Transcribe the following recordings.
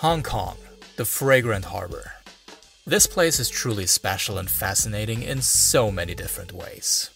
Hong Kong, the fragrant harbor. This place is truly special and fascinating in so many different ways.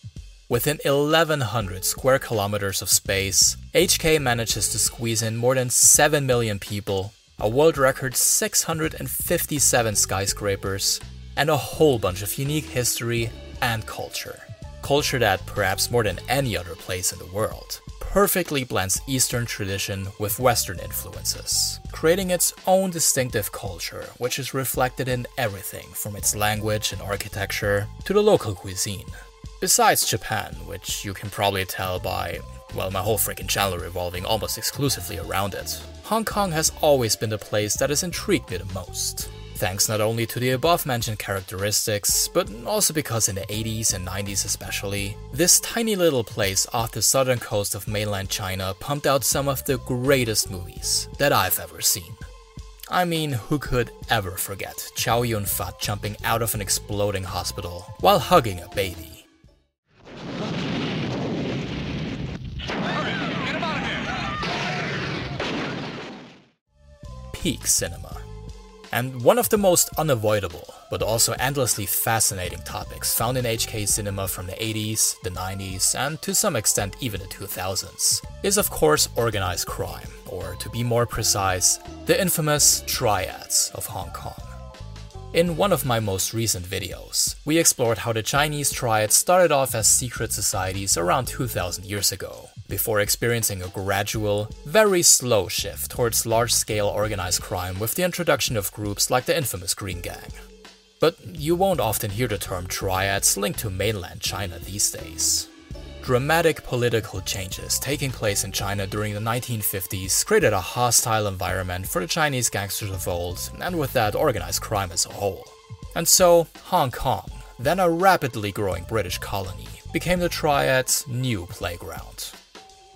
Within 1100 square kilometers of space, HK manages to squeeze in more than 7 million people, a world record 657 skyscrapers, and a whole bunch of unique history and culture. Culture that, perhaps more than any other place in the world, perfectly blends Eastern tradition with Western influences, creating its own distinctive culture, which is reflected in everything from its language and architecture to the local cuisine. Besides Japan, which you can probably tell by, well, my whole freaking channel revolving almost exclusively around it, Hong Kong has always been the place that has intrigued me the most thanks not only to the above mentioned characteristics, but also because in the 80s and 90s especially, this tiny little place off the southern coast of mainland China pumped out some of the greatest movies that I've ever seen. I mean, who could ever forget Chow Yun Fat jumping out of an exploding hospital while hugging a baby? Peak cinema and one of the most unavoidable, but also endlessly fascinating topics found in HK cinema from the 80s, the 90s, and to some extent even the 2000s, is of course organized crime, or to be more precise, the infamous triads of Hong Kong. In one of my most recent videos, we explored how the Chinese triads started off as secret societies around 2000 years ago, before experiencing a gradual, very slow shift towards large scale organized crime with the introduction of groups like the infamous Green Gang. But you won't often hear the term triads linked to mainland China these days. Dramatic political changes taking place in China during the 1950s created a hostile environment for the Chinese gangsters of old, and with that, organized crime as a whole. And so, Hong Kong, then a rapidly growing British colony, became the Triad's new playground.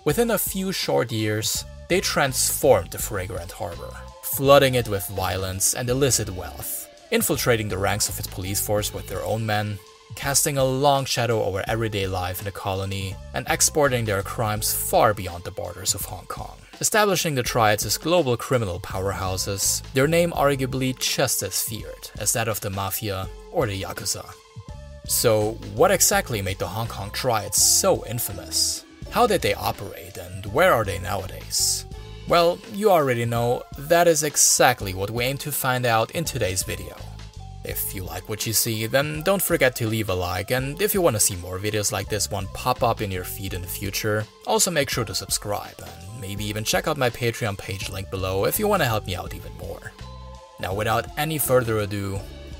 Within a few short years, they transformed the fragrant harbor, flooding it with violence and illicit wealth, infiltrating the ranks of its police force with their own men, casting a long shadow over everyday life in the colony, and exporting their crimes far beyond the borders of Hong Kong. Establishing the Triads as global criminal powerhouses, their name arguably just as feared as that of the Mafia or the Yakuza. So, what exactly made the Hong Kong Triads so infamous? How did they operate and where are they nowadays? Well, you already know, that is exactly what we aim to find out in today's video. If you like what you see, then don't forget to leave a like, and if you want to see more videos like this one pop up in your feed in the future, also make sure to subscribe, and maybe even check out my Patreon page link below if you want to help me out even more. Now without any further ado,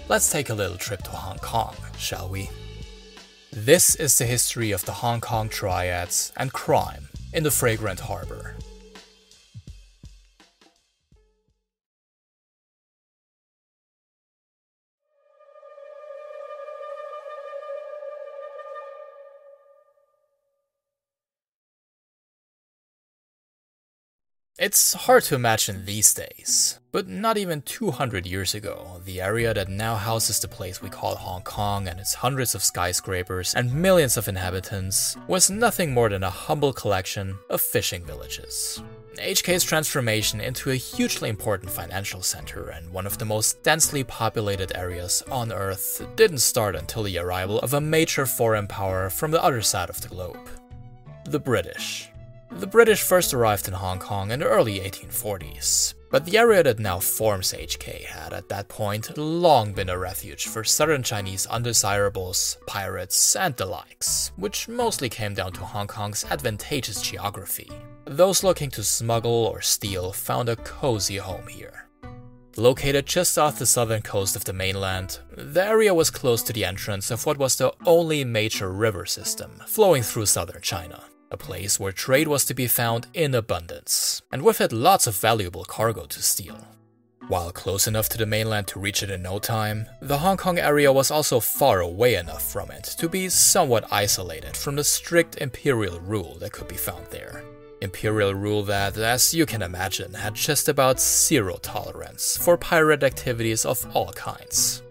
let's take a little trip to Hong Kong, shall we? This is the history of the Hong Kong triads and crime in the Fragrant Harbor. It's hard to imagine these days, but not even 200 years ago, the area that now houses the place we call Hong Kong and its hundreds of skyscrapers and millions of inhabitants was nothing more than a humble collection of fishing villages. HK's transformation into a hugely important financial center and one of the most densely populated areas on Earth didn't start until the arrival of a major foreign power from the other side of the globe the British. The British first arrived in Hong Kong in the early 1840s, but the area that now forms HK had at that point long been a refuge for southern Chinese undesirables, pirates, and the likes, which mostly came down to Hong Kong's advantageous geography. Those looking to smuggle or steal found a cozy home here. Located just off the southern coast of the mainland, the area was close to the entrance of what was the only major river system flowing through southern China a place where trade was to be found in abundance, and with it lots of valuable cargo to steal. While close enough to the mainland to reach it in no time, the Hong Kong area was also far away enough from it to be somewhat isolated from the strict imperial rule that could be found there. Imperial rule that, as you can imagine, had just about zero tolerance for pirate activities of all kinds.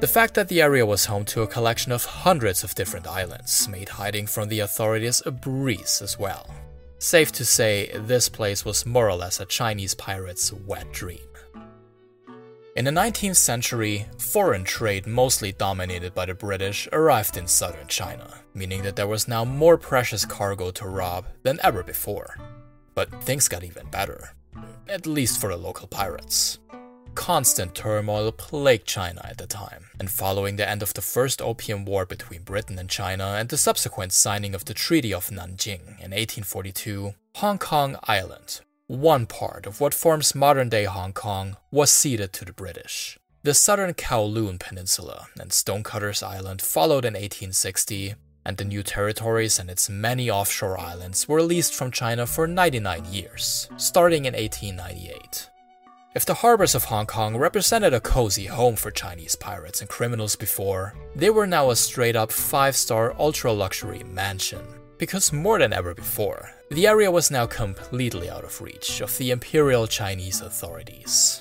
The fact that the area was home to a collection of hundreds of different islands made hiding from the authorities a breeze as well. Safe to say, this place was more or less a Chinese pirate's wet dream. In the 19th century, foreign trade, mostly dominated by the British, arrived in southern China, meaning that there was now more precious cargo to rob than ever before. But things got even better, at least for the local pirates. Constant turmoil plagued China at the time, and following the end of the First Opium War between Britain and China and the subsequent signing of the Treaty of Nanjing in 1842, Hong Kong Island, one part of what forms modern day Hong Kong, was ceded to the British. The southern Kowloon Peninsula and Stonecutters Island followed in 1860, and the new territories and its many offshore islands were leased from China for 99 years, starting in 1898. If the harbors of Hong Kong represented a cozy home for Chinese pirates and criminals before, they were now a straight up 5 star ultra luxury mansion. Because more than ever before, the area was now completely out of reach of the Imperial Chinese authorities.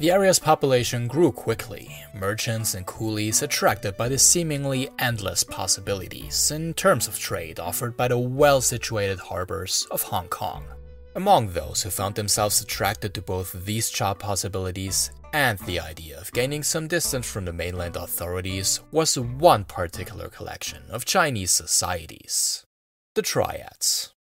The area's population grew quickly, merchants and coolies attracted by the seemingly endless possibilities in terms of trade offered by the well situated harbors of Hong Kong. Among those who found themselves attracted to both these job possibilities and the idea of gaining some distance from the mainland authorities was one particular collection of Chinese societies the Triads.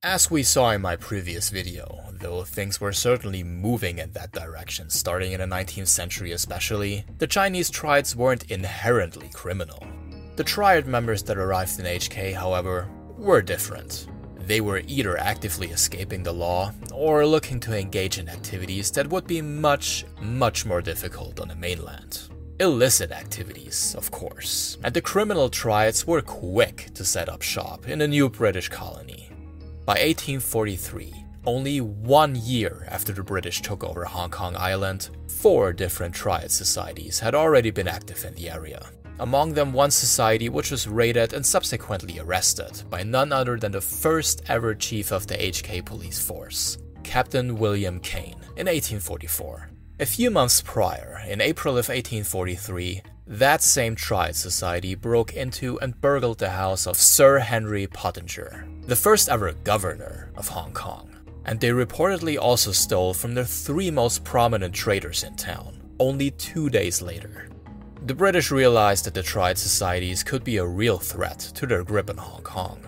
As we saw in my previous video, though things were certainly moving in that direction starting in the 19th century especially, the Chinese Triads weren't inherently criminal. The Triad members that arrived in HK, however, were different. They were either actively escaping the law or looking to engage in activities that would be much, much more difficult on the mainland. Illicit activities, of course, and the criminal triads were quick to set up shop in a new British colony. By 1843, only one year after the British took over Hong Kong Island, four different triad societies had already been active in the area, among them one society which was raided and subsequently arrested by none other than the first ever chief of the HK police force, Captain William Kane, in 1844. A few months prior, in April of 1843, that same Triad Society broke into and burgled the house of Sir Henry Pottinger, the first ever governor of Hong Kong. And they reportedly also stole from the three most prominent traders in town, only two days later. The British realized that the Triad societies could be a real threat to their grip on Hong Kong.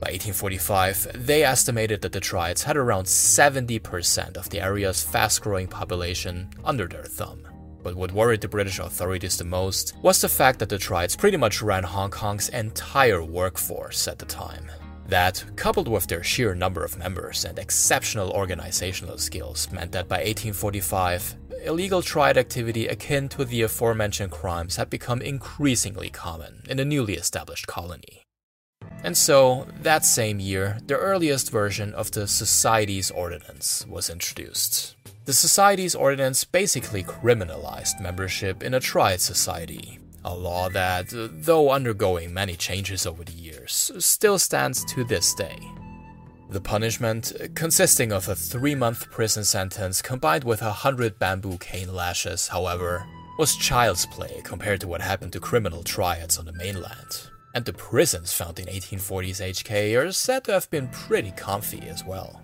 By 1845, they estimated that the Triads had around 70% of the area's fast growing population under their thumb. But what worried the British authorities the most was the fact that the Triads pretty much ran Hong Kong's entire workforce at the time. That, coupled with their sheer number of members and exceptional organizational skills, meant that by 1845, illegal triad activity akin to the aforementioned crimes had become increasingly common in the newly established colony. And so, that same year, the earliest version of the Society's Ordinance was introduced. The Society's Ordinance basically criminalized membership in a triad society, a law that, though undergoing many changes over the years, still stands to this day. The punishment, consisting of a three month prison sentence combined with a hundred bamboo cane lashes, however, was child's play compared to what happened to criminal triads on the mainland. And the prisons found in 1840s HK are said to have been pretty comfy as well.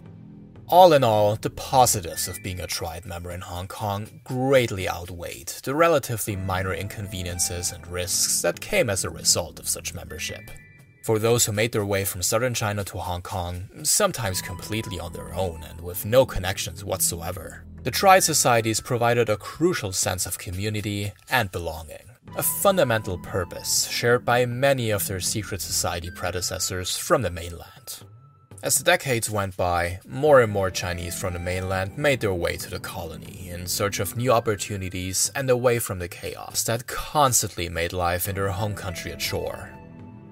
All in all, the positives of being a triad member in Hong Kong greatly outweighed the relatively minor inconveniences and risks that came as a result of such membership. For those who made their way from southern China to Hong Kong, sometimes completely on their own and with no connections whatsoever, the Triad Societies provided a crucial sense of community and belonging, a fundamental purpose shared by many of their secret society predecessors from the mainland. As the decades went by, more and more Chinese from the mainland made their way to the colony in search of new opportunities and away from the chaos that constantly made life in their home country a chore.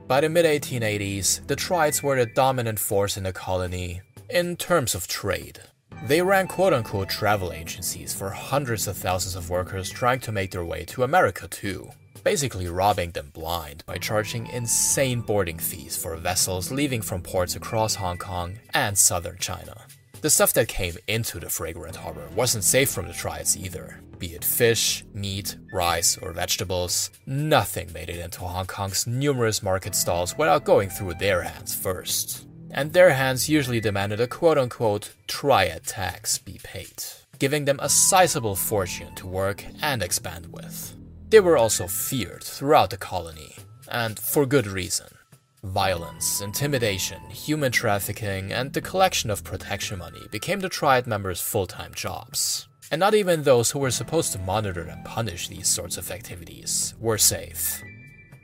By the mid 1880s, the Triads were the dominant force in the colony in terms of trade. They ran quote unquote travel agencies for hundreds of thousands of workers trying to make their way to America too, basically robbing them blind by charging insane boarding fees for vessels leaving from ports across Hong Kong and southern China. The stuff that came into the fragrant harbor wasn't safe from the Triads either, be it fish, meat, rice, or vegetables, nothing made it into Hong Kong's numerous market stalls without going through their hands first. And their hands usually demanded a quote unquote triad tax be paid. giving them a sizable fortune to work and expand with. They were also feared throughout the colony, and for good reason. Violence, intimidation, human trafficking, and the collection of protection money became the Triad members' full time jobs. And not even those who were supposed to monitor and punish these sorts of activities were safe.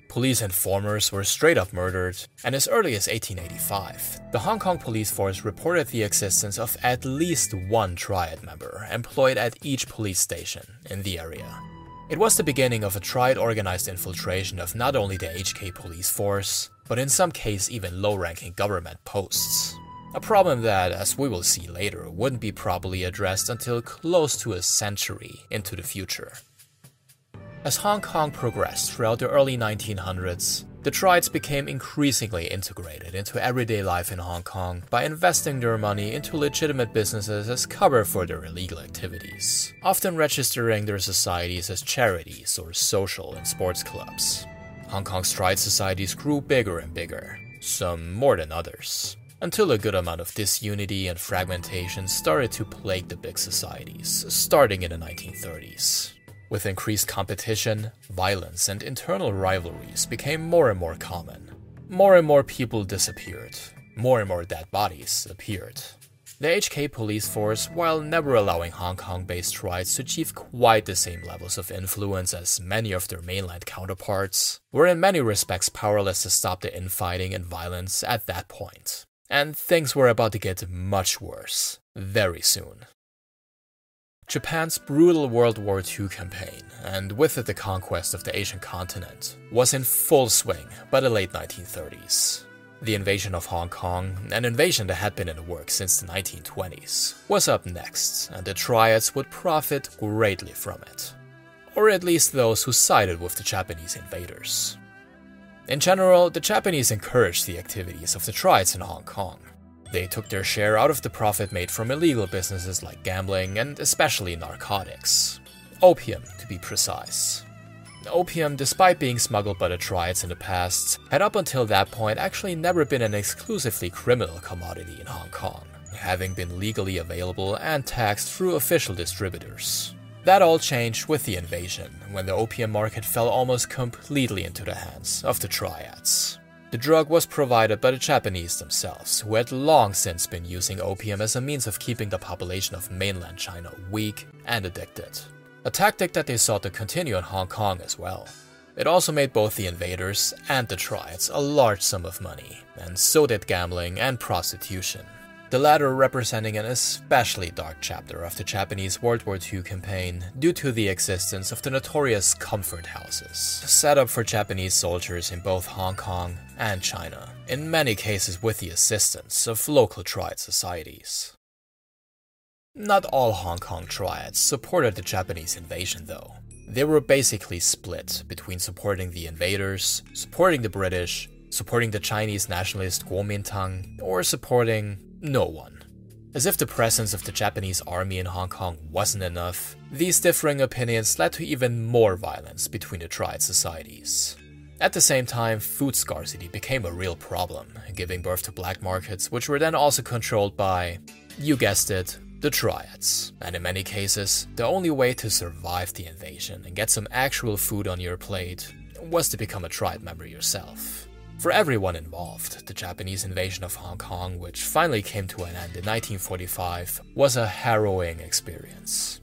Police informers were straight up murdered, and as early as 1885, the Hong Kong police force reported the existence of at least one triad member employed at each police station in the area. It was the beginning of a triad organized infiltration of not only the HK police force, but in some cases even low ranking government posts. A problem that, as we will see later, wouldn't be properly addressed until close to a century into the future. As Hong Kong progressed throughout the early 1900s, the Triads became increasingly integrated into everyday life in Hong Kong by investing their money into legitimate businesses as cover for their illegal activities, often registering their societies as charities or social and sports clubs. Hong Kong's Triad societies grew bigger and bigger, some more than others, until a good amount of disunity and fragmentation started to plague the big societies, starting in the 1930s. With increased competition, violence, and internal rivalries became more and more common. More and more people disappeared, more and more dead bodies appeared, the HK police force, while never allowing Hong Kong based triads to achieve quite the same levels of influence as many of their mainland counterparts, were in many respects powerless to stop the infighting and violence at that point. And things were about to get much worse, very soon. Japan's brutal World War II campaign, and with it the conquest of the Asian continent, was in full swing by the late 1930s. The invasion of Hong Kong, an invasion that had been in the works since the 1920s, was up next, and the Triads would profit greatly from it. Or at least those who sided with the Japanese invaders. In general, the Japanese encouraged the activities of the Triads in Hong Kong. They took their share out of the profit made from illegal businesses like gambling and especially narcotics. Opium, to be precise. Opium, despite being smuggled by the Triads in the past, had up until that point actually never been an exclusively criminal commodity in Hong Kong, having been legally available and taxed through official distributors. That all changed with the invasion, when the opium market fell almost completely into the hands of the Triads. The drug was provided by the Japanese themselves, who had long since been using opium as a means of keeping the population of mainland China weak and addicted a tactic that they sought to continue in Hong Kong as well. It also made both the invaders and the Triads a large sum of money, and so did gambling and prostitution. The latter representing an especially dark chapter of the Japanese World War II campaign due to the existence of the notorious comfort houses, set up for Japanese soldiers in both Hong Kong and China, in many cases with the assistance of local Triad societies. Not all Hong Kong triads supported the Japanese invasion, though. They were basically split between supporting the invaders, supporting the British, supporting the Chinese nationalist Kuomintang, or supporting no one. As if the presence of the Japanese army in Hong Kong wasn't enough, these differing opinions led to even more violence between the triad societies. At the same time, food scarcity became a real problem, giving birth to black markets, which were then also controlled by, you guessed it, the Triads. And in many cases, the only way to survive the invasion and get some actual food on your plate was to become a Triad member yourself. For everyone involved, the Japanese invasion of Hong Kong, which finally came to an end in 1945, was a harrowing experience.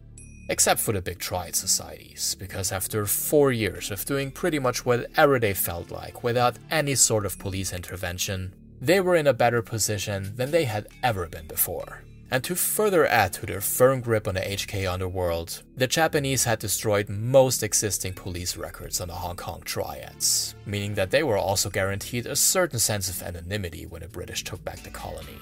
Except for the big Triad societies, because after four years of doing pretty much whatever they felt like without any sort of police intervention, they were in a better position than they had ever been before. And to further add to their firm grip on the HK underworld, the Japanese had destroyed most existing police records on the Hong Kong triads, meaning that they were also guaranteed a certain sense of anonymity when the British took back the colony.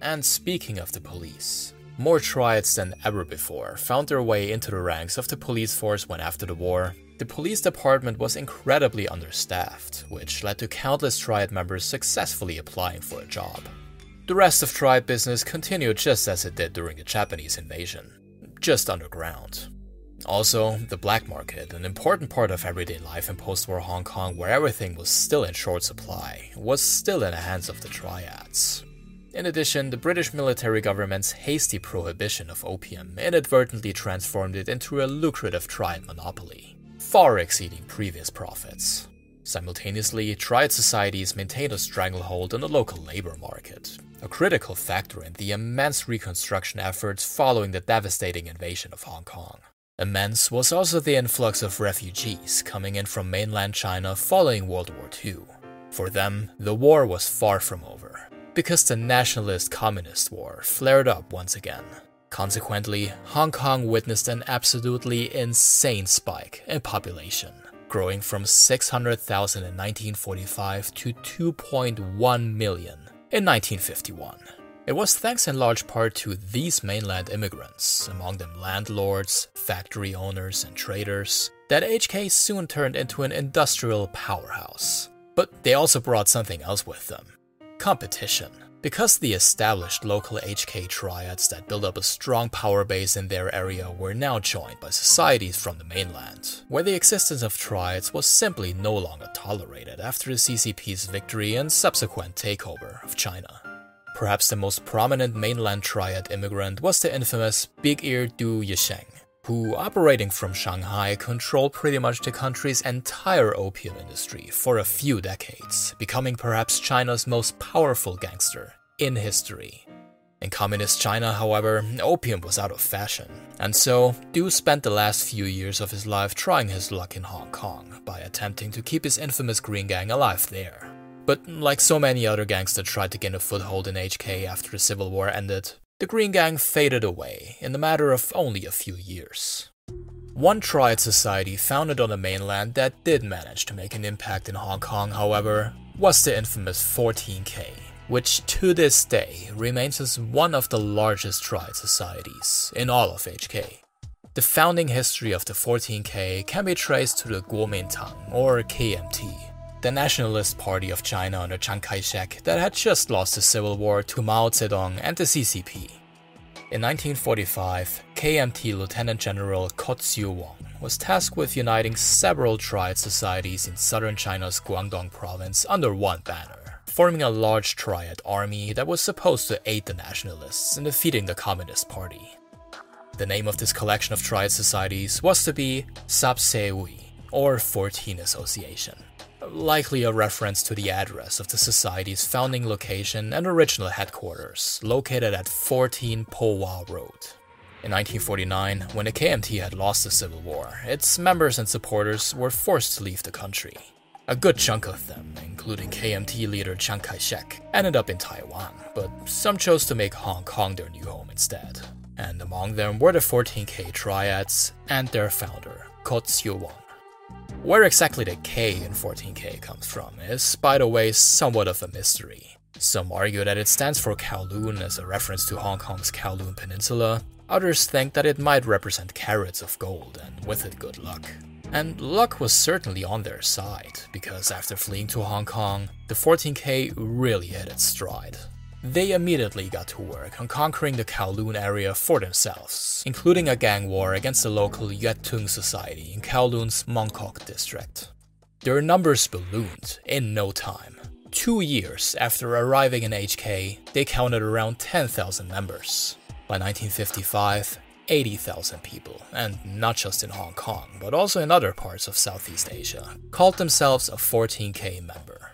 And speaking of the police, more triads than ever before found their way into the ranks of the police force when after the war, the police department was incredibly understaffed, which led to countless triad members successfully applying for a job. The rest of triad business continued just as it did during the Japanese invasion, just underground. Also, the black market, an important part of everyday life in post war Hong Kong where everything was still in short supply, was still in the hands of the triads. In addition, the British military government's hasty prohibition of opium inadvertently transformed it into a lucrative triad monopoly, far exceeding previous profits. Simultaneously, triad societies maintained a stranglehold on the local labor market, a critical factor in the immense reconstruction efforts following the devastating invasion of Hong Kong. Immense was also the influx of refugees coming in from mainland China following World War II. For them, the war was far from over, because the nationalist communist war flared up once again. Consequently, Hong Kong witnessed an absolutely insane spike in population, growing from 600,000 in 1945 to 2.1 million in 1951. It was thanks in large part to these mainland immigrants, among them landlords, factory owners, and traders, that HK soon turned into an industrial powerhouse. But they also brought something else with them competition. Because the established local HK triads that built up a strong power base in their area were now joined by societies from the mainland, where the existence of triads was simply no longer tolerated after the CCP's victory and subsequent takeover of China. Perhaps the most prominent mainland triad immigrant was the infamous Big Ear Du Yuesheng, who, operating from Shanghai, controlled pretty much the country's entire opium industry for a few decades, becoming perhaps China's most powerful gangster in history. In communist China, however, opium was out of fashion, and so Du spent the last few years of his life trying his luck in Hong Kong by attempting to keep his infamous Green Gang alive there. But like so many other gangs that tried to gain a foothold in HK after the Civil War ended, the Green Gang faded away in the matter of only a few years. One triad society founded on the mainland that did manage to make an impact in Hong Kong, however, was the infamous 14K, which to this day remains as one of the largest triad societies in all of HK. The founding history of the 14K can be traced to the Kuomintang, or KMT, the Nationalist Party of China under Chiang Kai shek that had just lost the civil war to Mao Zedong and the CCP. In 1945, KMT Lieutenant General Kok Siu Wong was tasked with uniting several triad societies in southern China's Guangdong province under one banner, forming a large triad army that was supposed to aid the nationalists in defeating the Communist Party. The name of this collection of triad societies was to be Sapseui, or 14 Association likely a reference to the address of the Society's founding location and original headquarters, located at 14 Po Wah Road. In 1949, when the KMT had lost the Civil War, its members and supporters were forced to leave the country. A good chunk of them, including KMT leader Chiang Kai shek, ended up in Taiwan, but some chose to make Hong Kong their new home instead. And among them were the 14K Triads and their founder, Kok Siu Wong. Where exactly the K in 14K comes from is, by the way, somewhat of a mystery. Some argue that it stands for Kowloon as a reference to Hong Kong's Kowloon Peninsula, others think that it might represent karats of gold and with it good luck. And luck was certainly on their side, because after fleeing to Hong Kong, the 14K really hit its stride. They immediately got to work on conquering the Kowloon area for themselves, including a gang war against the local Yue Tung society in Kowloon's Mongkok district. Their numbers ballooned in no time. Two years after arriving in HK, they counted around 10,000 members. By 1955, 80,000 people, and not just in Hong Kong, but also in other parts of Southeast Asia, called themselves a 14K member.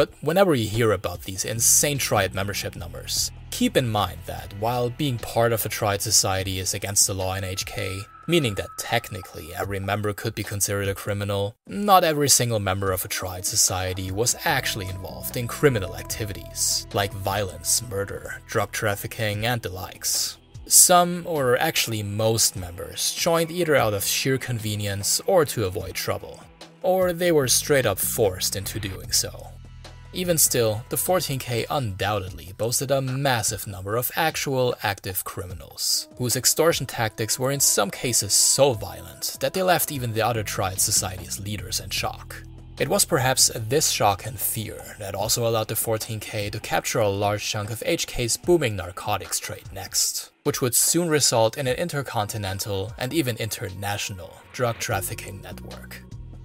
But whenever you hear about these insane Triad membership numbers, keep in mind that while being part of a Triad society is against the law in HK, meaning that technically every member could be considered a criminal, not every single member of a Triad society was actually involved in criminal activities, like violence, murder, drug trafficking, and the likes. Some, or actually most members, joined either out of sheer convenience or to avoid trouble, or they were straight up forced into doing so. Even still, the 14K undoubtedly boasted a massive number of actual active criminals, whose extortion tactics were in some cases so violent that they left even the other Triad Society's leaders in shock. It was perhaps this shock and fear that also allowed the 14K to capture a large chunk of HK's booming narcotics trade next, which would soon result in an intercontinental and even international drug trafficking network.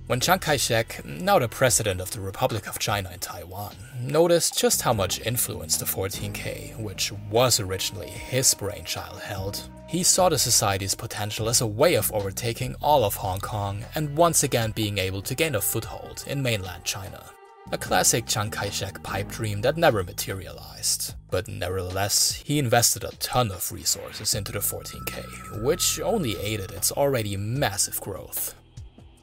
When Chiang Kai shek, now the president of the Republic of China in Taiwan, noticed just how much influence the 14K, which was originally his brainchild, held, he saw the society's potential as a way of overtaking all of Hong Kong and once again being able to gain a foothold in mainland China. A classic Chiang Kai shek pipe dream that never materialized. But nevertheless, he invested a ton of resources into the 14K, which only aided its already massive growth.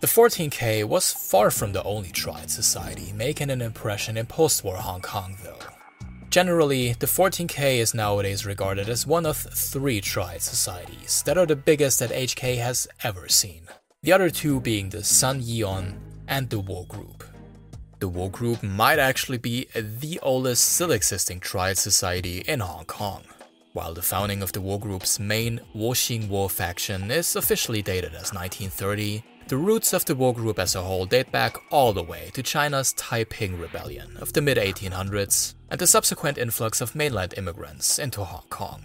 The 14K was far from the only triad society making an impression in post war Hong Kong, though. Generally, the 14K is nowadays regarded as one of three triad societies that are the biggest that HK has ever seen. The other two being the Sun Yee On and the Wo Group. The Wo Group might actually be the oldest still existing triad society in Hong Kong, while the founding of the Wo Group's main Wo Shing Wo faction is officially dated as 1930, the roots of the Wo Group as a whole date back all the way to China's Taiping Rebellion of the mid 1800s and the subsequent influx of mainland immigrants into Hong Kong.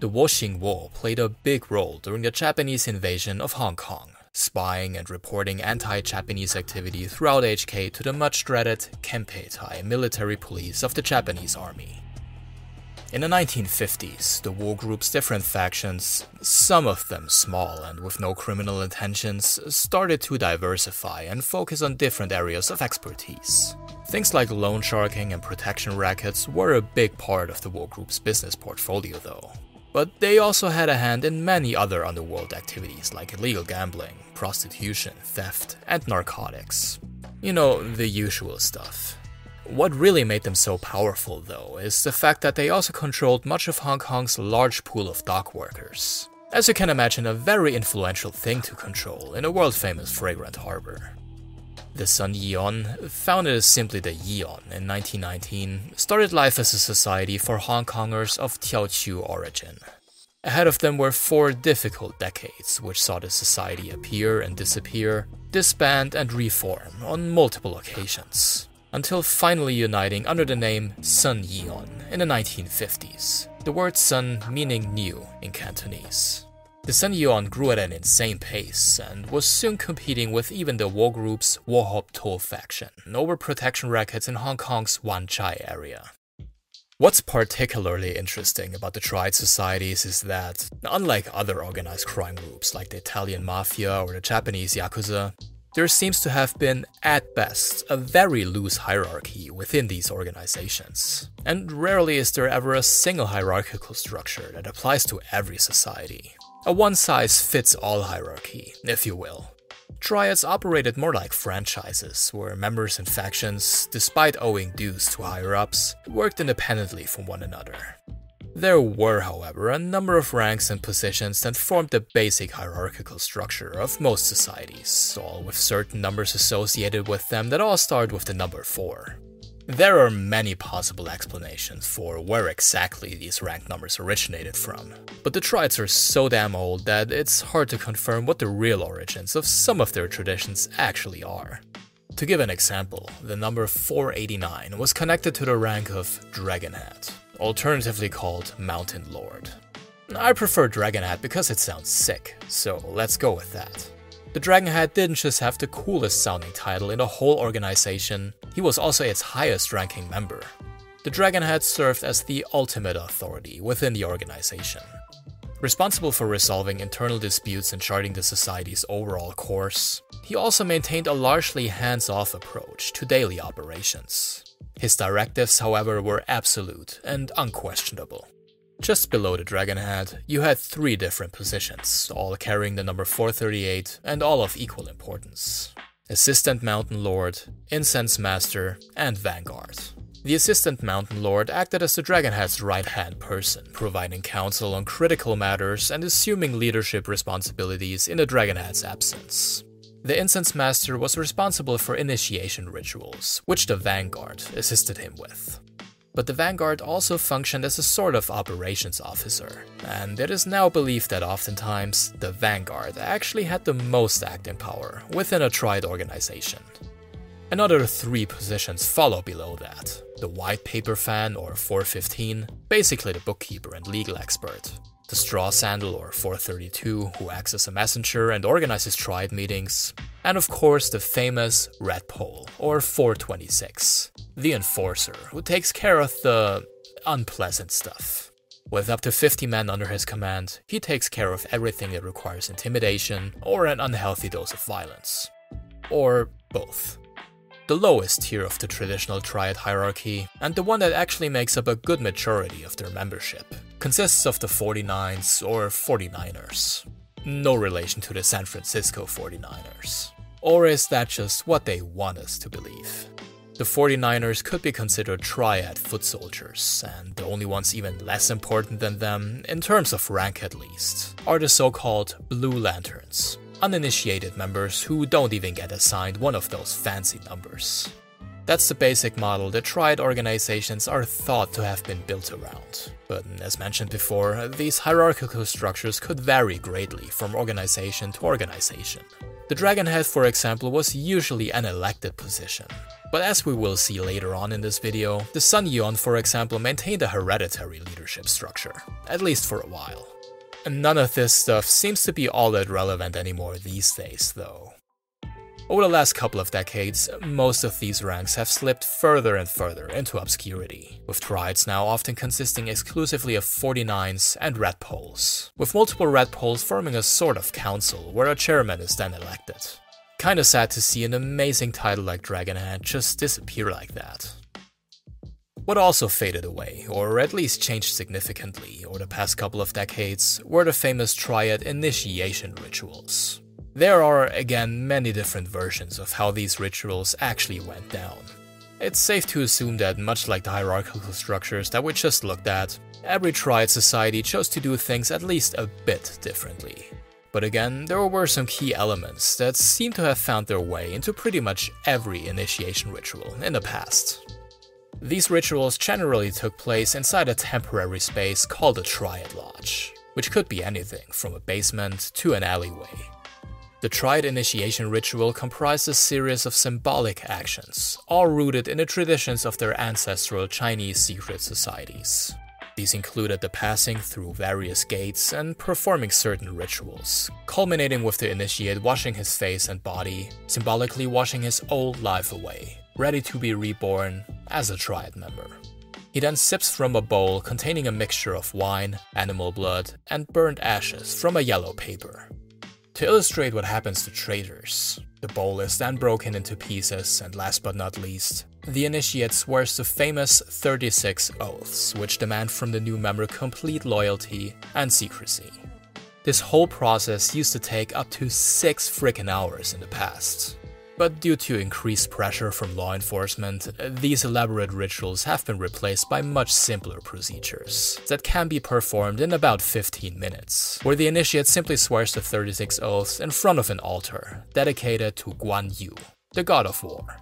The Wo War played a big role during the Japanese invasion of Hong Kong, spying and reporting anti Japanese activity throughout HK to the much dreaded Kempeitai military police of the Japanese army. In the 1950s, the Wo Group's different factions, some of them small and with no criminal intentions, started to diversify and focus on different areas of expertise. Things like loan sharking and protection rackets were a big part of the Wo Group's business portfolio, though. But they also had a hand in many other underworld activities like illegal gambling, prostitution, theft, and narcotics. You know, the usual stuff. What really made them so powerful, though, is the fact that they also controlled much of Hong Kong's large pool of dock workers. As you can imagine, a very influential thing to control in a world famous fragrant harbor. The Sun Yee On, founded as simply the Yee On in 1919, started life as a society for Hong Kongers of Teochew origin. Ahead of them were four difficult decades, which saw the society appear and disappear, disband and reform on multiple occasions until finally uniting under the name Sun Yee On in the 1950s, the word sun meaning new in Cantonese. The Sun Yee On grew at an insane pace and was soon competing with even the Wo Group's Wo Hop To faction over protection rackets in Hong Kong's Wan Chai area. What's particularly interesting about the Triad societies is that, unlike other organized crime groups like the Italian Mafia or the Japanese Yakuza, there seems to have been, at best, a very loose hierarchy within these organizations. And rarely is there ever a single hierarchical structure that applies to every society. A one size fits all hierarchy, if you will. Triads operated more like franchises, where members and factions, despite owing dues to higher ups, worked independently from one another. There were, however, a number of ranks and positions that formed the basic hierarchical structure of most societies, all with certain numbers associated with them that all start with the number 4. There are many possible explanations for where exactly these rank numbers originated from, but the triads are so damn old that it's hard to confirm what the real origins of some of their traditions actually are. To give an example, the number 489 was connected to the rank of Dragonhead, alternatively called Mountain Lord. I prefer Dragonhead because it sounds sick, so let's go with that. The Dragonhead didn't just have the coolest sounding title in the whole organization, he was also its highest ranking member. The Dragonhead served as the ultimate authority within the organization. Responsible for resolving internal disputes and charting the society's overall course, he also maintained a largely hands off approach to daily operations. His directives, however, were absolute and unquestionable. Just below the Dragonhead, you had three different positions, all carrying the number 438 and all of equal importance Assistant Mountain Lord, Incense Master, and Vanguard. The Assistant Mountain Lord acted as the Dragonhead's right hand person, providing counsel on critical matters and assuming leadership responsibilities in the Dragonhead's absence. The Incense Master was responsible for initiation rituals, which the Vanguard assisted him with. But the Vanguard also functioned as a sort of operations officer, and it is now believed that oftentimes the Vanguard actually had the most acting power within a triad organization. Another three positions follow below that the White Paper Fan or 415, basically the bookkeeper and legal expert, the Straw Sandal or 432, who acts as a messenger and organizes tribe meetings, And of course, the famous Red Pole, or 426, the enforcer, who takes care of the unpleasant stuff. With up to 50 men under his command, he takes care of everything that requires intimidation or an unhealthy dose of violence. Or both. The lowest tier of the traditional triad hierarchy, and the one that actually makes up a good majority of their membership, consists of the 49s or 49ers no relation to the San Francisco 49ers? Or is that just what they want us to believe? The 49ers could be considered triad foot soldiers, and the only ones even less important than them, in terms of rank at least, are the so called Blue Lanterns, uninitiated members who don't even get assigned one of those fancy numbers. That's the basic model that triad organizations are thought to have been built around. But as mentioned before, these hierarchical structures could vary greatly from organization to organization. The Dragonhead, for example, was usually an elected position. But as we will see later on in this video, the Sun Yee On, for example, maintained a hereditary leadership structure, at least for a while. None of this stuff seems to be all that relevant anymore these days, though. Over the last couple of decades, most of these ranks have slipped further and further into obscurity, with triads now often consisting exclusively of 49s and red poles, with multiple red poles forming a sort of council where a chairman is then elected. Kinda sad to see an amazing title like Dragonhead just disappear like that. What also faded away, or at least changed significantly over the past couple of decades, were the famous Triad initiation rituals. There are, again, many different versions of how these rituals actually went down. It's safe to assume that, much like the hierarchical structures that we just looked at, every triad society chose to do things at least a bit differently. But again, there were some key elements that seem to have found their way into pretty much every initiation ritual in the past. These rituals generally took place inside a temporary space called a Triad Lodge, which could be anything from a basement to an alleyway. The Triad initiation ritual comprised a series of symbolic actions, all rooted in the traditions of their ancestral Chinese secret societies. These included the passing through various gates and performing certain rituals, culminating with the initiate washing his face and body, symbolically washing his old life away, ready to be reborn as a Triad member. He then sips from a bowl containing a mixture of wine, animal blood, and burnt ashes from a yellow paper. To illustrate what happens to traitors, the bowl is then broken into pieces, and last but not least, the initiate swears the famous 36 oaths, which demand from the new member complete loyalty and secrecy. This whole process used to take up to 6 freaking hours in the past. But due to increased pressure from law enforcement, these elaborate rituals have been replaced by much simpler procedures that can be performed in about 15 minutes, where the initiate simply swears the 36 oaths in front of an altar dedicated to Guan Yu, the god of war.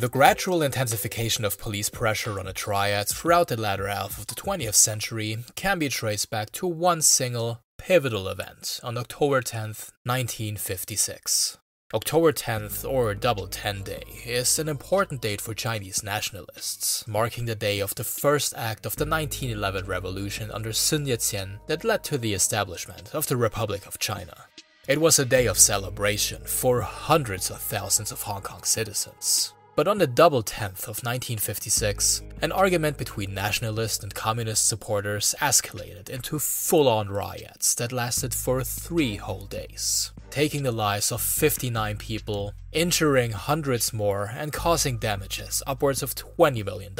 The gradual intensification of police pressure on a triad throughout the latter half of the 20th century can be traced back to one single pivotal event on October 10, 1956. October 10th, or Double Ten Day, is an important date for Chinese nationalists, marking the day of the first act of the 1911 revolution under Sun Yat-sen that led to the establishment of the Republic of China. It was a day of celebration for hundreds of thousands of Hong Kong citizens. But on the double 10th of 1956, an argument between nationalist and communist supporters escalated into full on riots that lasted for three whole days taking the lives of 59 people, injuring hundreds more, and causing damages upwards of $20 million.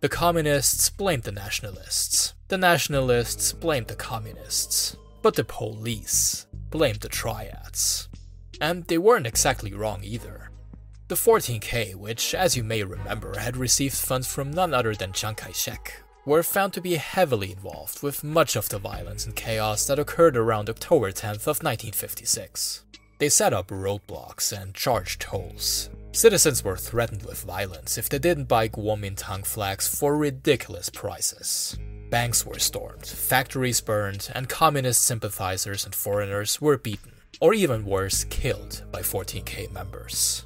The communists blamed the nationalists. The nationalists blamed the communists. But the police blamed the triads. And they weren't exactly wrong either. The 14K, which, as you may remember, had received funds from none other than Chiang Kai shek, were found to be heavily involved with much of the violence and chaos that occurred around October 10th of 1956. They set up roadblocks and charged tolls. Citizens were threatened with violence if they didn't buy Kuomintang flags for ridiculous prices. Banks were stormed, factories burned, and communist sympathizers and foreigners were beaten, or even worse, killed by 14K members.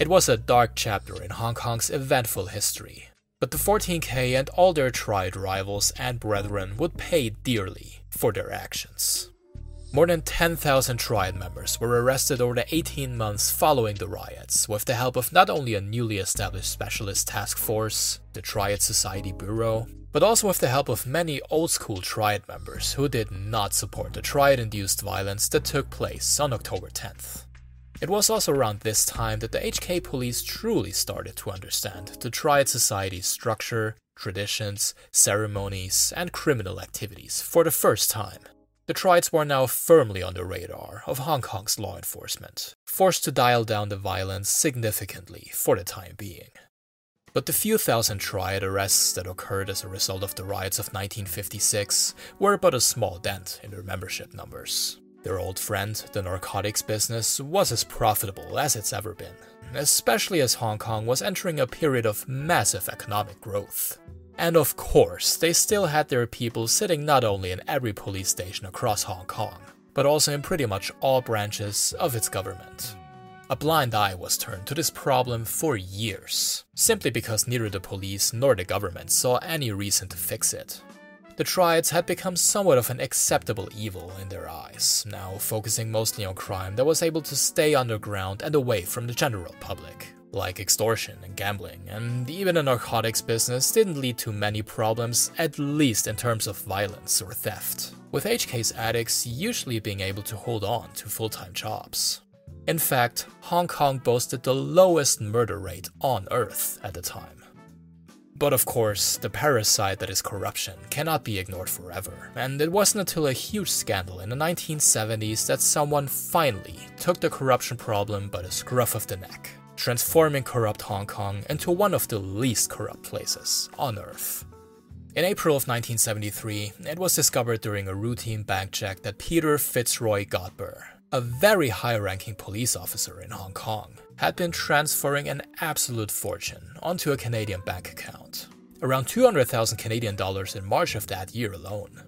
It was a dark chapter in Hong Kong's eventful history, but the 14K and all their triad rivals and brethren would pay dearly for their actions. More than 10,000 Triad members were arrested over the 18 months following the riots, with the help of not only a newly established specialist task force, the Triad Society Bureau, but also with the help of many old school Triad members who did not support the Triad induced violence that took place on October 10th. It was also around this time that the HK police truly started to understand the Triad Society's structure, traditions, ceremonies, and criminal activities for the first time. The Triads were now firmly on the radar of Hong Kong's law enforcement, forced to dial down the violence significantly for the time being. But the few thousand Triad arrests that occurred as a result of the riots of 1956 were but a small dent in their membership numbers. Their old friend, the narcotics business, was as profitable as it's ever been, especially as Hong Kong was entering a period of massive economic growth. And of course, they still had their people sitting not only in every police station across Hong Kong, but also in pretty much all branches of its government. A blind eye was turned to this problem for years, simply because neither the police nor the government saw any reason to fix it. The Triads had become somewhat of an acceptable evil in their eyes, now focusing mostly on crime that was able to stay underground and away from the general public like extortion and gambling, and even the narcotics business didn't lead to many problems, at least in terms of violence or theft, with HK's addicts usually being able to hold on to full time jobs. In fact, Hong Kong boasted the lowest murder rate on Earth at the time. But of course, the parasite that is corruption cannot be ignored forever, and it wasn't until a huge scandal in the 1970s that someone finally took the corruption problem by the scruff of the neck transforming corrupt Hong Kong into one of the least corrupt places on Earth. In April of 1973, it was discovered during a routine bank check that Peter Fitzroy Godber, a very high ranking police officer in Hong Kong, had been transferring an absolute fortune onto a Canadian bank account, around 200,000 Canadian dollars in March of that year alone.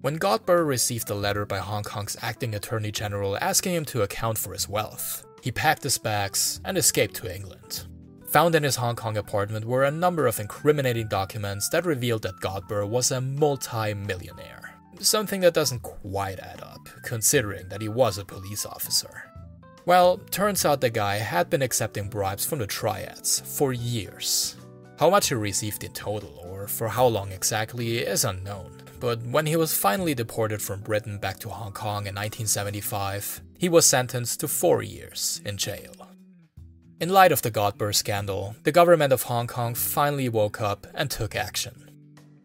When Godber received a letter by Hong Kong's acting attorney general asking him to account for his wealth, he packed his bags and escaped to England. Found in his Hong Kong apartment were a number of incriminating documents that revealed that Godber was a multi-millionaire. Something that doesn't quite add up, considering that he was a police officer. Well, turns out the guy had been accepting bribes from the triads for years. How much he received in total, or for how long exactly, is unknown. But when he was finally deported from Britain back to Hong Kong in 1975, he was sentenced to four years in jail. In light of the Godber scandal, the government of Hong Kong finally woke up and took action.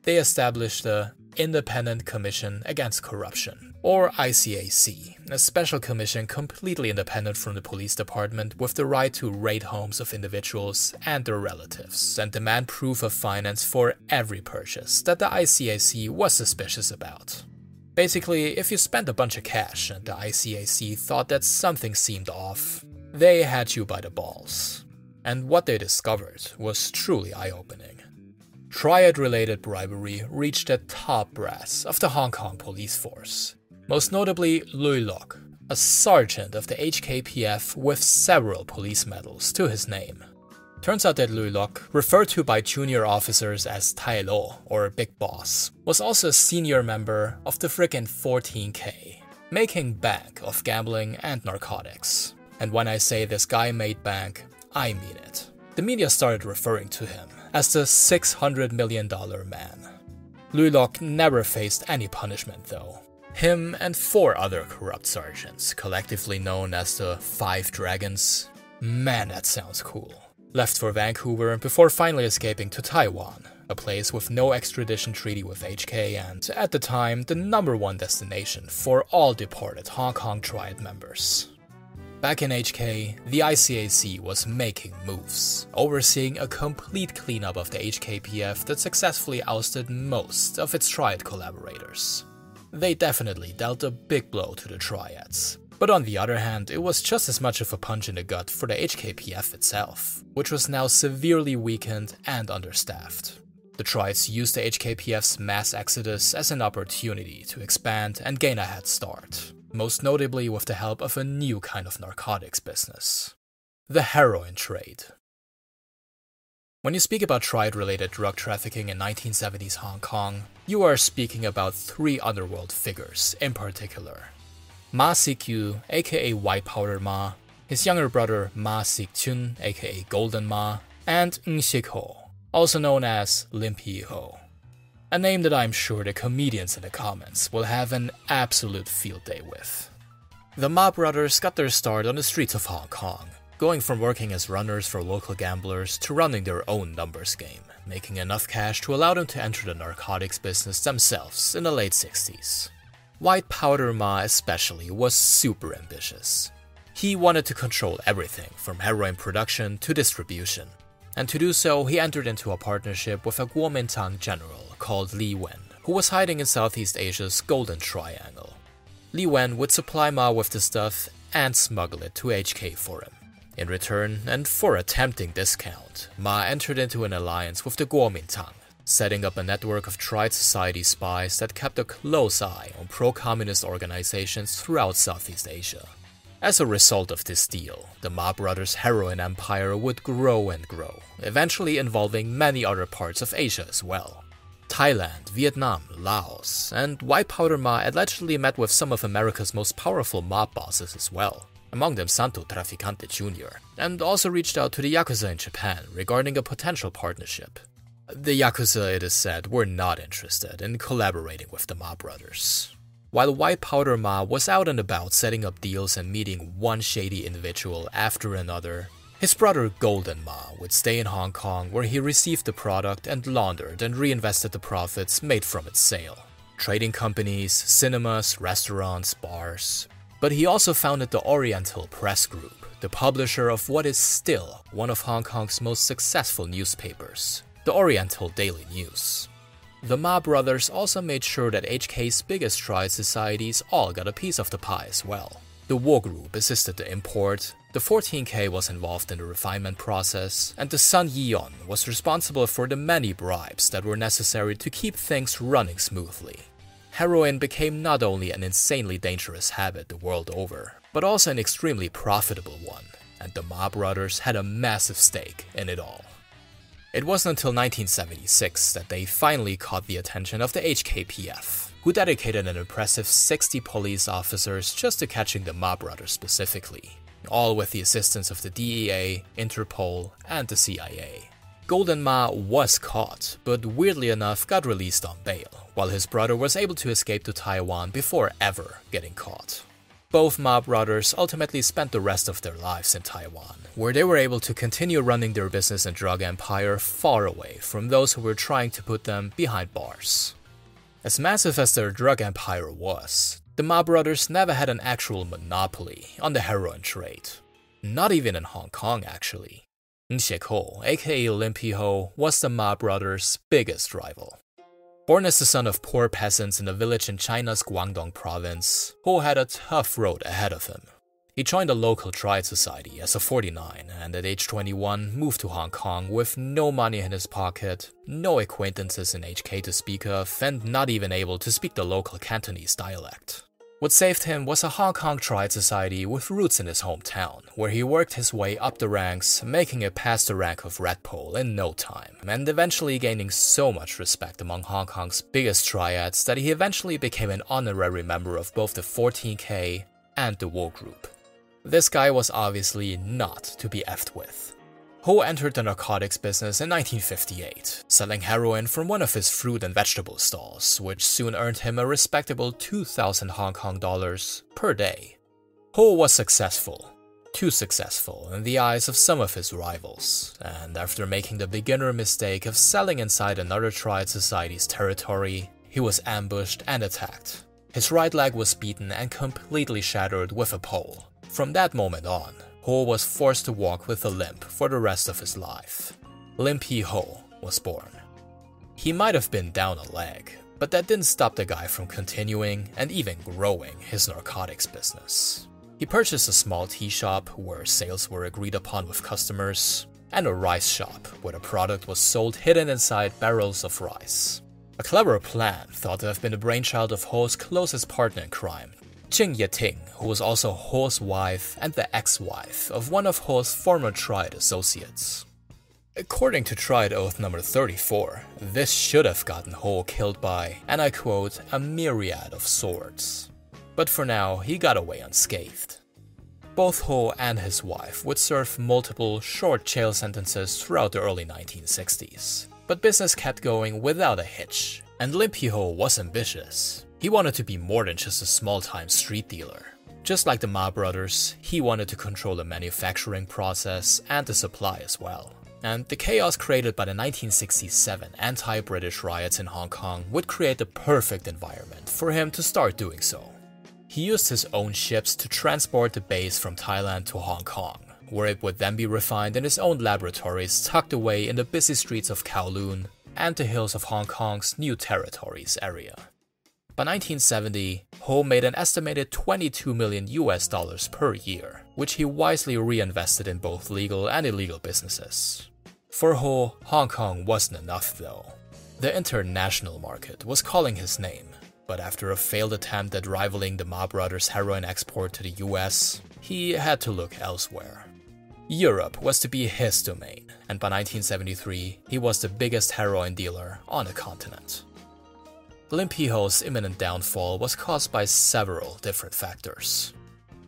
They established the Independent Commission Against Corruption, or ICAC, a special commission completely independent from the police department with the right to raid homes of individuals and their relatives and demand proof of finance for every purchase that the ICAC was suspicious about. Basically, if you spent a bunch of cash and the ICAC thought that something seemed off, they had you by the balls. And what they discovered was truly eye opening. Triad related bribery reached the top brass of the Hong Kong police force, most notably Lui Lok, a sergeant of the HKPF with several police medals to his name. Turns out that Lui Lok, referred to by junior officers as Tai Lo or Big Boss, was also a senior member of the frickin' 14K, making bank of gambling and narcotics. And when I say this guy made bank, I mean it. The media started referring to him as the $600 million man. Lui Lok never faced any punishment though. Him and four other corrupt sergeants, collectively known as the Five Dragons. Man, that sounds cool left for Vancouver before finally escaping to Taiwan, a place with no extradition treaty with HK and, at the time, the number one destination for all deported Hong Kong Triad members. Back in HK, the ICAC was making moves, overseeing a complete cleanup of the HKPF that successfully ousted most of its Triad collaborators. They definitely dealt a big blow to the Triads, but on the other hand, it was just as much of a punch in the gut for the HKPF itself, which was now severely weakened and understaffed. The Triads used the HKPF's mass exodus as an opportunity to expand and gain a head start, most notably with the help of a new kind of narcotics business the heroin trade. When you speak about triad related drug trafficking in 1970s Hong Kong, you are speaking about three underworld figures in particular Ma Sikyu, aka White Powder Ma, his younger brother Ma Sik-chun, aka Golden Ma, and Ng Shik-ho, also known as Lim Pi-ho. A name that I'm sure the comedians in the comments will have an absolute field day with. The Ma brothers got their start on the streets of Hong Kong, going from working as runners for local gamblers to running their own numbers game, making enough cash to allow them to enter the narcotics business themselves in the late 60s. White Powder Ma, especially, was super ambitious. He wanted to control everything from heroin production to distribution, and to do so, he entered into a partnership with a Kuomintang general called Li Wen, who was hiding in Southeast Asia's Golden Triangle. Li Wen would supply Ma with the stuff and smuggle it to HK for him. In return, and for a tempting discount, Ma entered into an alliance with the Kuomintang, setting up a network of triad society spies that kept a close eye on pro communist organizations throughout Southeast Asia. As a result of this deal, the Ma brothers' heroin empire would grow and grow, eventually involving many other parts of Asia as well. Thailand, Vietnam, Laos, and White Powder Ma allegedly met with some of America's most powerful mob bosses as well, among them Santo Traficante Jr., and also reached out to the Yakuza in Japan regarding a potential partnership. The Yakuza, it is said, were not interested in collaborating with the Ma brothers. While White Powder Ma was out and about setting up deals and meeting one shady individual after another, his brother Golden Ma would stay in Hong Kong where he received the product and laundered and reinvested the profits made from its sale. Trading companies, cinemas, restaurants, bars. But he also founded the Oriental Press Group, the publisher of what is still one of Hong Kong's most successful newspapers, the Oriental Daily News. The Ma brothers also made sure that HK's biggest triad societies all got a piece of the pie as well. The Wo Group assisted the import, the 14K was involved in the refinement process, and the Sun Yee-on was responsible for the many bribes that were necessary to keep things running smoothly. Heroin became not only an insanely dangerous habit the world over, but also an extremely profitable one, and the Ma brothers had a massive stake in it all. It wasn't until 1976 that they finally caught the attention of the HKPF, who dedicated an impressive 60 police officers just to catching the Ma brothers specifically, all with the assistance of the DEA, Interpol, and the CIA. Golden Ma was caught, but weirdly enough got released on bail, while his brother was able to escape to Taiwan before ever getting caught. Both Ma brothers ultimately spent the rest of their lives in Taiwan, where they were able to continue running their business and drug empire far away from those who were trying to put them behind bars. As massive as their drug empire was, the Ma brothers never had an actual monopoly on the heroin trade. Not even in Hong Kong, actually. Ng Shik-ho, aka Lim Pi-ho, was the Ma brothers' biggest rival. Born as the son of poor peasants in a village in China's Guangdong province, Ho had a tough road ahead of him. He joined a local triad society as a 49 and at age 21 moved to Hong Kong with no money in his pocket, no acquaintances in HK to speak of, and not even able to speak the local Cantonese dialect. What saved him was a Hong Kong triad society with roots in his hometown, where he worked his way up the ranks, making it past the rank of Red Pole in no time, and eventually gaining so much respect among Hong Kong's biggest triads that he eventually became an honorary member of both the 14K and the Wo Group. This guy was obviously not to be effed with. Ho entered the narcotics business in 1958, selling heroin from one of his fruit and vegetable stalls, which soon earned him a respectable 2,000 Hong Kong dollars per day. Ho was successful, too successful in the eyes of some of his rivals, and after making the beginner mistake of selling inside another triad society's territory, he was ambushed and attacked. His right leg was beaten and completely shattered with a pole. From that moment on, Ho was forced to walk with a limp for the rest of his life. Lim Pi-ho was born. He might have been down a leg, but that didn't stop the guy from continuing and even growing his narcotics business. He purchased a small tea shop where sales were agreed upon with customers, and a rice shop where the product was sold hidden inside barrels of rice. A clever plan thought to have been the brainchild of Ho's closest partner in crime, Jing Yeting, who was also Ho's wife and the ex-wife of one of Ho's former triad associates. According to Triad Oath number 34, this should have gotten Ho killed by, and I quote, a myriad of swords. But for now, he got away unscathed. Both Ho and his wife would serve multiple short jail sentences throughout the early 1960s. But business kept going without a hitch, and Lim Ho was ambitious. He wanted to be more than just a small time street dealer. Just like the Ma brothers, he wanted to control the manufacturing process and the supply as well. And the chaos created by the 1967 anti British riots in Hong Kong would create the perfect environment for him to start doing so. He used his own ships to transport the base from Thailand to Hong Kong, where it would then be refined in his own laboratories tucked away in the busy streets of Kowloon and the hills of Hong Kong's New Territories area. By 1970, Ho made an estimated 22 million US dollars per year, which he wisely reinvested in both legal and illegal businesses. For Ho, Hong Kong wasn't enough though. The international market was calling his name, but after a failed attempt at rivaling the Ma Brothers' heroin export to the US, he had to look elsewhere. Europe was to be his domain, and by 1973, he was the biggest heroin dealer on the continent. Lim Pyi imminent downfall was caused by several different factors.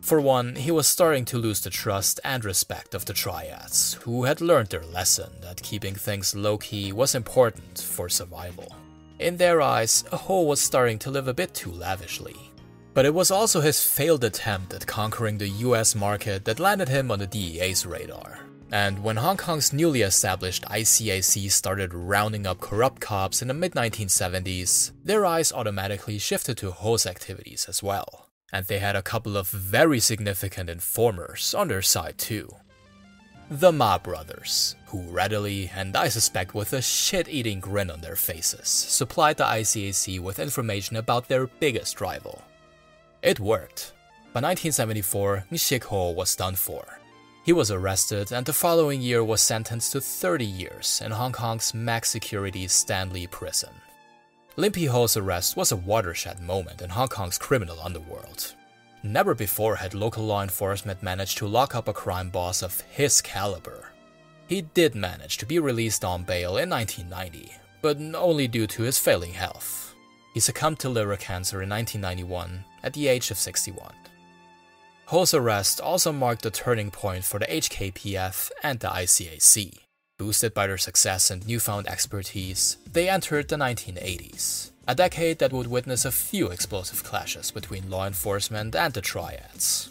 For one, he was starting to lose the trust and respect of the triads, who had learned their lesson that keeping things low key was important for survival. In their eyes, Ho was starting to live a bit too lavishly. But it was also his failed attempt at conquering the US market that landed him on the DEA's radar. And when Hong Kong's newly established ICAC started rounding up corrupt cops in the mid 1970s, their eyes automatically shifted to Ho's activities as well. And they had a couple of very significant informers on their side too the Ma brothers, who readily, and I suspect with a shit eating grin on their faces, supplied the ICAC with information about their biggest rival. It worked. By 1974, Shik Ho was done for. He was arrested and the following year was sentenced to 30 years in Hong Kong's max security Stanley prison. Lim Pyi Ho's arrest was a watershed moment in Hong Kong's criminal underworld, Never before had local law enforcement managed to lock up a crime boss of his caliber. He did manage to be released on bail in 1990, but only due to his failing health. He succumbed to liver cancer in 1991 at the age of 61. Ho's arrest also marked a turning point for the HKPF and the ICAC. Boosted by their success and newfound expertise, they entered the 1980s a decade that would witness a few explosive clashes between law enforcement and the triads.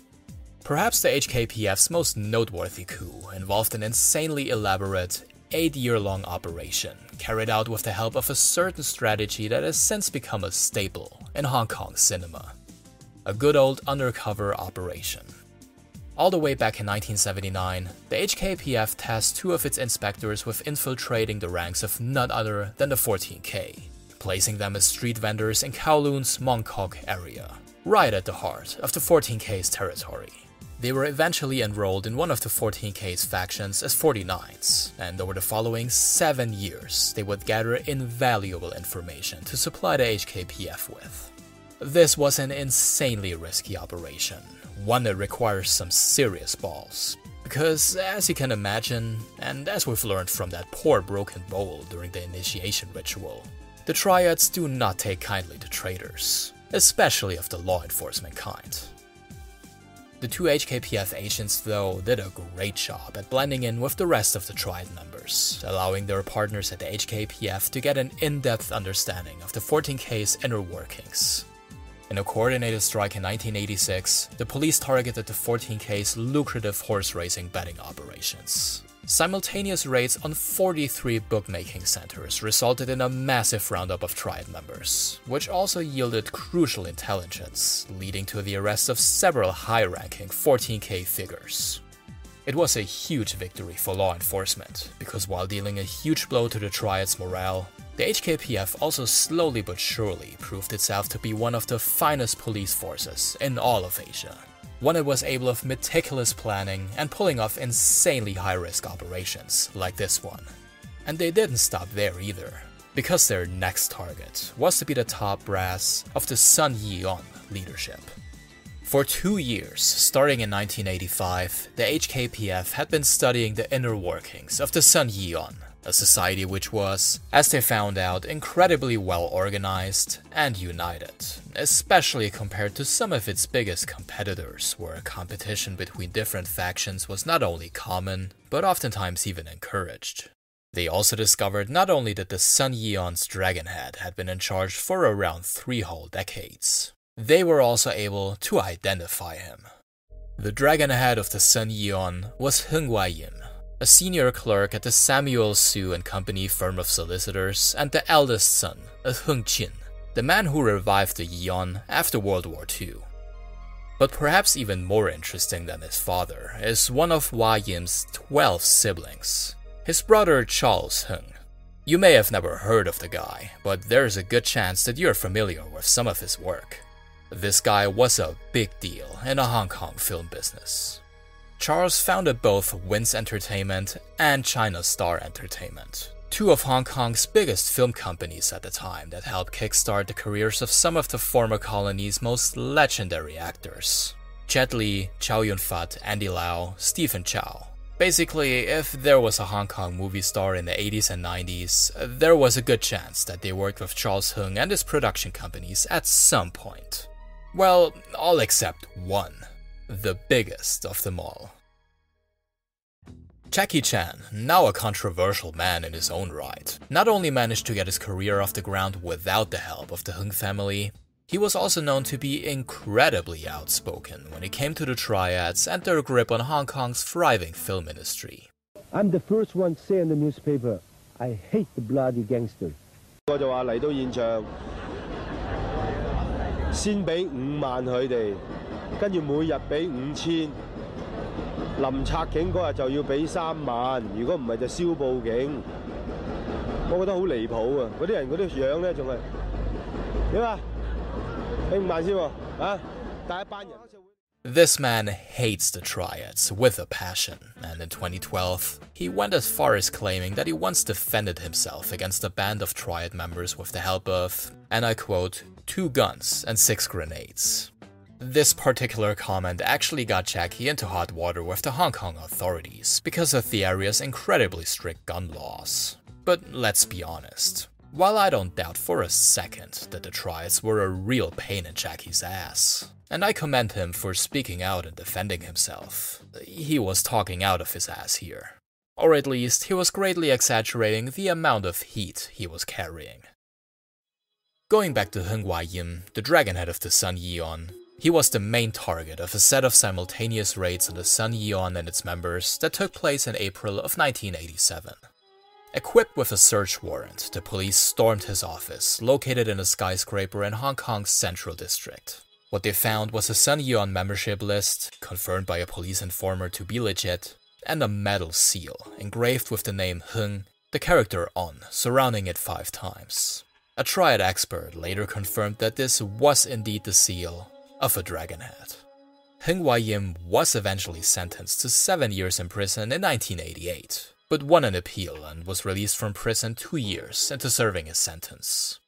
Perhaps the HKPF's most noteworthy coup involved an insanely elaborate, eight year long operation carried out with the help of a certain strategy that has since become a staple in Hong Kong cinema a good old undercover operation. All the way back in 1979, the HKPF tasked two of its inspectors with infiltrating the ranks of none other than the 14K placing them as street vendors in Kowloon's Mong Kok area, right at the heart of the 14K's territory. They were eventually enrolled in one of the 14K's factions as 49s, and over the following seven years, they would gather invaluable information to supply the HKPF with. This was an insanely risky operation, one that requires some serious balls. Because, as you can imagine, and as we've learned from that poor broken bowl during the initiation ritual, the Triads do not take kindly to traitors, especially of the law enforcement kind. The two HKPF agents, though, did a great job at blending in with the rest of the Triad members, allowing their partners at the HKPF to get an in depth understanding of the 14K's inner workings. In a coordinated strike in 1986, the police targeted the 14K's lucrative horse racing betting operations. Simultaneous raids on 43 bookmaking centers resulted in a massive roundup of Triad members, which also yielded crucial intelligence, leading to the arrest of several high ranking 14K figures. It was a huge victory for law enforcement, because while dealing a huge blow to the Triad's morale, the HKPF also slowly but surely proved itself to be one of the finest police forces in all of Asia one that was able of meticulous planning and pulling off insanely high risk operations, like this one. And they didn't stop there either, because their next target was to be the top brass of the Sun Yee-on leadership. For two years, starting in 1985, the HKPF had been studying the inner workings of the Sun Yee-on, a society which was, as they found out, incredibly well organized and united, especially compared to some of its biggest competitors, where competition between different factions was not only common, but oftentimes even encouraged. They also discovered not only that the Sun Yee-on's Dragonhead had been in charge for around three whole decades, they were also able to identify him. The Dragonhead of the Sun Yee-on was Heng Huayin, a senior clerk at the Samuel Su and Company firm of solicitors, and the eldest son of Heng Qin, the man who revived the Yee-on after World War II. But perhaps even more interesting than his father is one of Hua Yin's 12 siblings, his brother Charles Hung. You may have never heard of the guy, but there's a good chance that you're familiar with some of his work. This guy was a big deal in the Hong Kong film business. Charles founded both Win's Entertainment and China Star Entertainment, two of Hong Kong's biggest film companies at the time that helped kickstart the careers of some of the former colony's most legendary actors. Jet Li, Chow Yun Fat, Andy Lau, Stephen Chow. Basically, if there was a Hong Kong movie star in the 80s and 90s, there was a good chance that they worked with Charles Hung and his production companies at some point. Well, all except one the biggest of them all. Jackie Chan, now a controversial man in his own right, not only managed to get his career off the ground without the help of the Hung family, he was also known to be incredibly outspoken when it came to the triads and their grip on Hong Kong's thriving film industry. I'm the first one to say in the newspaper, I hate the bloody gangsters. 我就话嚟到现场，先俾五万佢哋。 跟住每日俾五千，临拆警嗰日就要俾三万，如果唔系就烧报警。我觉得好离谱啊！嗰啲人嗰啲样咧仲系点啊？俾五万先喎啊！带一班人。This man hates the triads with a passion, and in 2012, he went as far as claiming that he once defended himself against a band of triad members with the help of, and I quote, two guns and six grenades. This particular comment actually got Jackie into hot water with the Hong Kong authorities because of the area's incredibly strict gun laws. But let's be honest. While I don't doubt for a second that the triads were a real pain in Jackie's ass, and I commend him for speaking out and defending himself, he was talking out of his ass here. Or at least, he was greatly exaggerating the amount of heat he was carrying. Going back to Heng Huayin, the dragonhead of the Sun Yee-on, he was the main target of a set of simultaneous raids on the Sun Yee-on and its members that took place in April of 1987. Equipped with a search warrant, the police stormed his office, located in a skyscraper in Hong Kong's Central District. What they found was a Sun Yee-on membership list, confirmed by a police informer to be legit, and a metal seal engraved with the name Hung, the character On, surrounding it five times. A triad expert later confirmed that this was indeed the seal, of a dragon dragonhead. Heng Huayin was eventually sentenced to seven years in prison in 1988, but won an appeal and was released from prison two years into serving his sentence.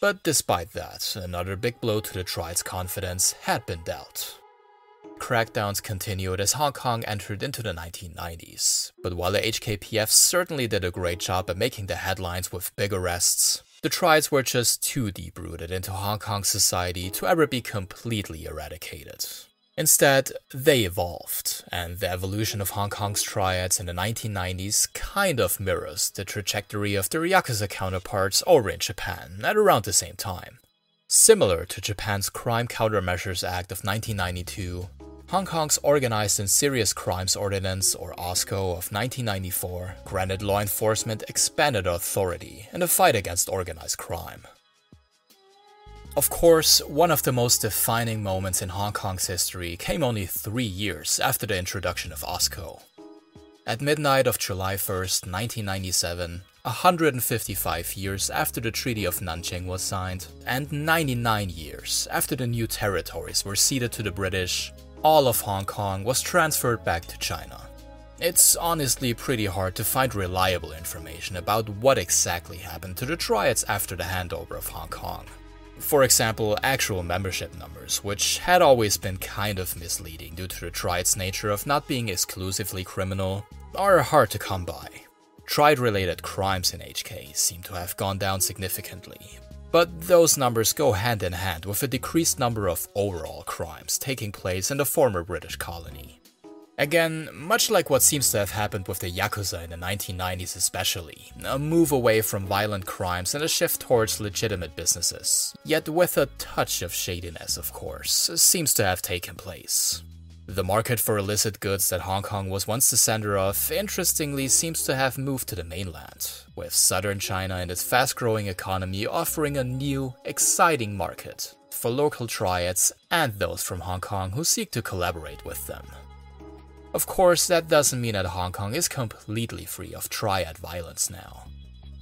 But despite that, another big blow to the tribe's confidence had been dealt. Crackdowns continued as Hong Kong entered into the 1990s, but while the HKPF certainly did a great job at making the headlines with big arrests, the triads were just too deep rooted into Hong Kong society to ever be completely eradicated. Instead, they evolved, and the evolution of Hong Kong's triads in the 1990s kind of mirrors the trajectory of their Yakuza counterparts over in Japan at around the same time. Similar to Japan's Crime Countermeasures Act of 1992, Hong Kong's Organized and Serious Crimes Ordinance, or OSCO, of 1994 granted law enforcement expanded authority in the fight against organized crime. Of course, one of the most defining moments in Hong Kong's history came only three years after the introduction of OSCO. At midnight of July 1st, 1997, 155 years after the Treaty of Nanjing was signed, and 99 years after the new territories were ceded to the British, all of Hong Kong was transferred back to China. It's honestly pretty hard to find reliable information about what exactly happened to the Triads after the handover of Hong Kong. For example, actual membership numbers, which had always been kind of misleading due to the Triad's nature of not being exclusively criminal, are hard to come by. Triad related crimes in HK seem to have gone down significantly, but those numbers go hand in hand with a decreased number of overall crimes taking place in the former British colony. Again, much like what seems to have happened with the Yakuza in the 1990s, especially, a move away from violent crimes and a shift towards legitimate businesses, yet with a touch of shadiness, of course, seems to have taken place. The market for illicit goods that Hong Kong was once the center of, interestingly, seems to have moved to the mainland, with southern China and its fast growing economy offering a new, exciting market for local triads and those from Hong Kong who seek to collaborate with them. Of course, that doesn't mean that Hong Kong is completely free of triad violence now.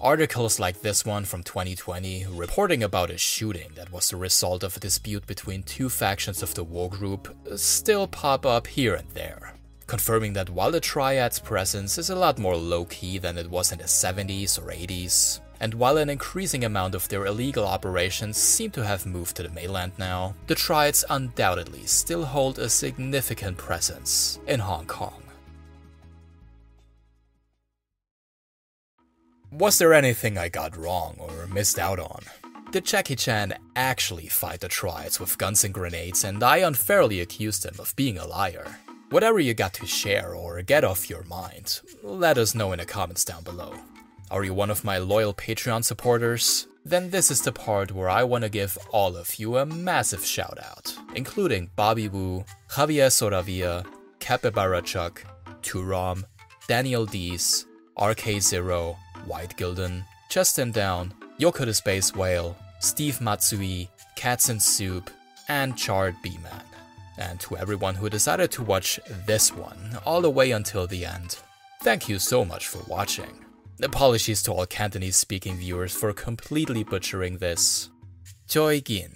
Articles like this one from 2020, reporting about a shooting that was the result of a dispute between two factions of the Wo Group, still pop up here and there, confirming that while the triad's presence is a lot more low key than it was in the 70s or 80s, and while an increasing amount of their illegal operations seem to have moved to the mainland now, the Triads undoubtedly still hold a significant presence in Hong Kong. Was there anything I got wrong or missed out on? Did Jackie Chan actually fight the Triads with guns and grenades and I unfairly accused him of being a liar? Whatever you got to share or get off your mind, let us know in the comments down below. Are you one of my loyal Patreon supporters? Then this is the part where I want to give all of you a massive shout out, including Bobby Wu, Javier Soravia, Capybara Chuck, Turam, Daniel Dees, RK0, White Gilden, Justin Down, Yoko Space Whale, Steve Matsui, Cats and Soup, and Charred B-Man. And to everyone who decided to watch this one all the way until the end, thank you so much for watching. Apologies to all Cantonese speaking viewers for completely butchering this. Joy Gin.